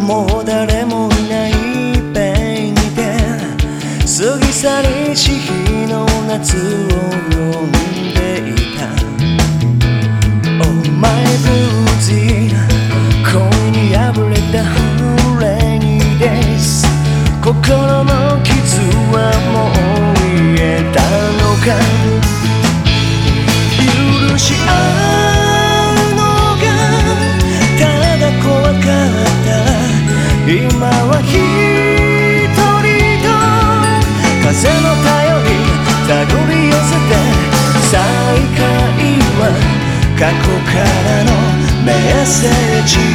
もう誰もいないペイにて過ぎ去りし日の夏過去からのメッセージ。巡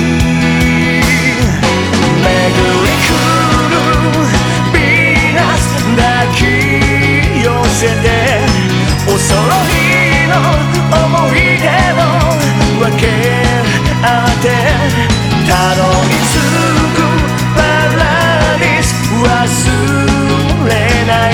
り来るヴーナス抱き寄せていの思い出を分け合ってたどり着くパラス忘れない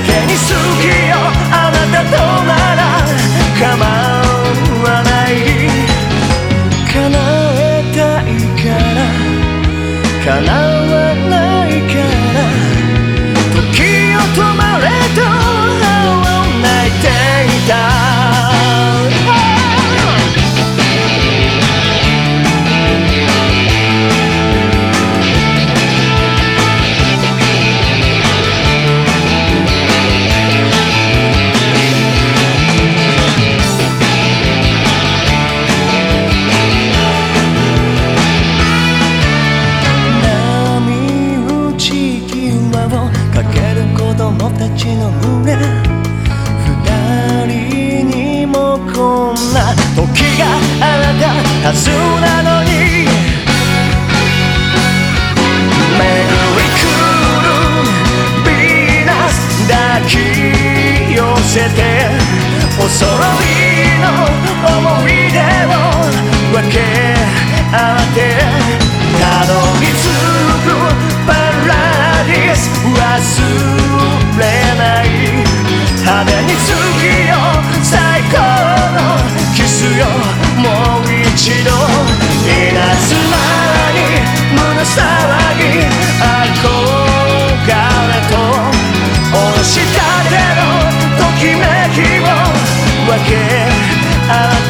けに好きよ。あなたとなら構わない。叶えたいから。叶う時があなたはずなのに。メリークルヴィーナス抱き寄せておそろいの思い出を分け合って。け。あ